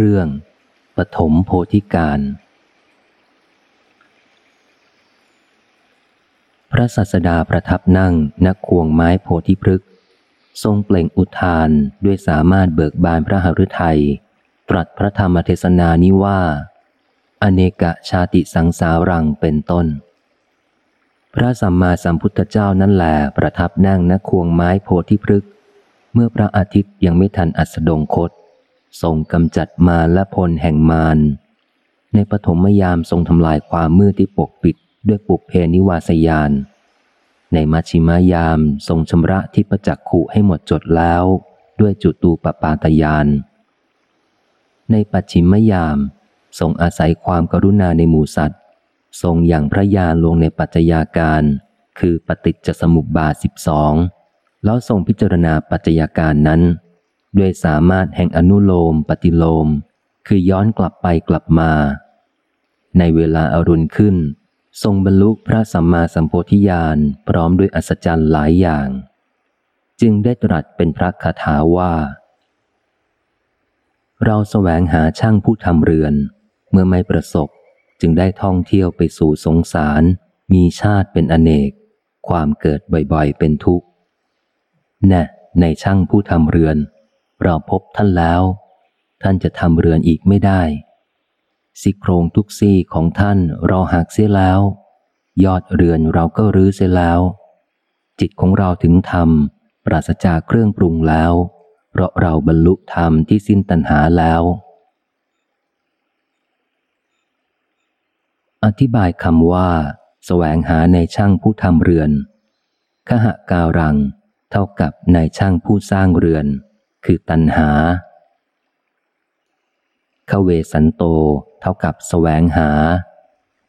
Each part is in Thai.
เรื่องปฐมโพธิการ พระสัสดาประทับนั่งนักควงไม้โพธิพฤกษ์ทรงเปล่งอุทานด้วยสามารถเบิกบานพระหฤทัย ตรัสพระธรรมเทศนานี้ว่า อเนกชาติสังสารังเป็นต้น พระสัมมาสัมพุทธเจ้านั่นแหละประทับนั่งนักควงไม้โพธิพฤกษ์เมื่อพระอาทิตย์ยังไม่ทันอัสดงคต ทรงกำจัดมารและพลแห่งมารในปฐมยามทรงทำลายความมืดที่ปกปิดด้วยปุกเพนิวาสยาน ในมัชิมายามทรงชำระทิพจักขุให้หมดจดแล้ว ด้วยจุตูปปาตยาน ในปัจฉิมยามทรงอาศัยความกรุณาในหมู่สัตว์ ทรงอย่างพระยานลงในปัจจัยาการ คือปฏิจจสมุปบาทสิบสองแล้วทรงพิจารณาปัจจัยาการนั้น ด้วยสามารถแห่งอนุโลมปฏิโลม คือย้อนกลับไปกลับมา ในเวลาอารุณขึ้น ทรงบรรลุพระสัมมาสัมโพธิญาณพร้อมด้วยอัศจรรย์หลายอย่าง จึงได้ตรัสเป็นพระคาถาว่า เราแสวงหาช่างผู้ทำเรือน เมื่อไม่ประสบจึงได้ท่องเที่ยวไปสู่สงสาร มีชาติเป็นอเนก ความเกิดบ่อยๆ เป็นทุกข์แน่ในช่างผู้ทำเรือน เราพบท่านแล้ว ท่านจะทำเรือนอีกไม่ได้ซี่โครงทุกซี่ของท่านเราหักเสียแล้ว ยอดเรือนเราก็รื้อเสียแล้ว จิตของเราถึงธรรมปราศจากเครื่องปรุงแล้ว เพราะเราบรรลุธรรมที่สิ้นตัณหาแล้ว อธิบายคำว่าแสวงหาในช่างผู้ทำเรือนขหาการัง เท่ากับในช่างผู้สร้างเรือน คือตัณหาขเวสันโตเท่ากับสแสวงหา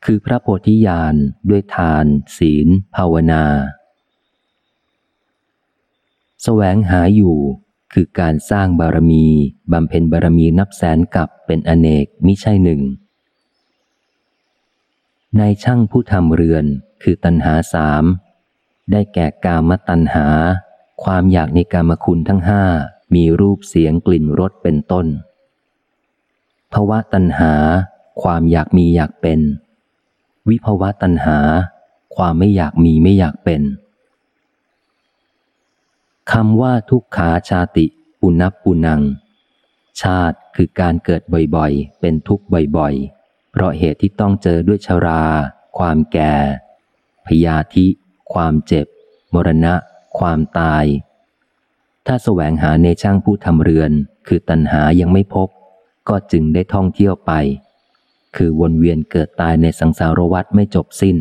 คือพระโพธิญาณด้วยทาน ศีล ภาวนาสแสวงหาอยู่คือการสร้างบารมีบำเพ็ญบารมีนับแสนกับเป็นอเนกมิใช่หนึ่งในช่างผู้ทำเรือนคือตัณหาสามได้แก่กามตัณหา ความอยากในกามคุณทั้งห้า มีรูปเสียงกลิ่นรสเป็นต้นภาวะตัณหา ความอยากมีอยากเป็น วิภาวะตัณหา ความไม่อยากมีไม่อยากเป็นคำว่าทุกขาชาติ ปุนับปุนัง ชาติคือการเกิดบ่อยๆ เป็นทุกข์บ่อยๆ เพราะเหตุที่ต้องเจอด้วยชรา ความแก่ พยาธิ ความเจ็บ มรณะ ความตาย ถ้าแสวงหาในช่างผู้ทำเรือน คือตัณหายังไม่พบ ก็จึงได้ท่องเที่ยวไป คือวนเวียนเกิดตายในสังสารวัฏไม่จบสิ้น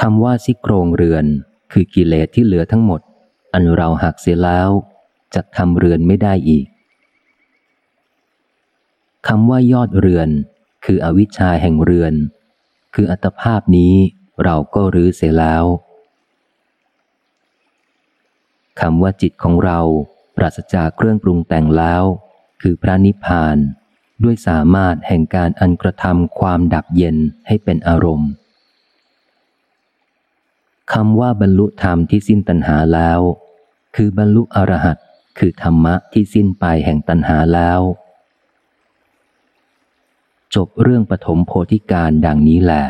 คำว่าซิโครงเรือน คือกิเลสที่เหลือทั้งหมด อันเราหักเสียแล้วจะทำเรือนไม่ได้อีกคำว่ายอดเรือน คืออวิชชาแห่งเรือน คืออัตภาพนี้เราก็รื้อเสียแล้ว คำว่าจิตของเราปราศจากเครื่องปรุงแต่งแล้ว คือพระนิพพาน ด้วยสามารถแห่งการอันกระทำความดับเย็นให้เป็นอารมณ์คำว่าบรรลุธรรมที่สิ้นตัณหาแล้ว คือบรรลุอรหัตคือธรรมะที่สิ้นไปแห่งตัณหาแล้ว จบเรื่องปฐมโพธิการดังนี้แหละ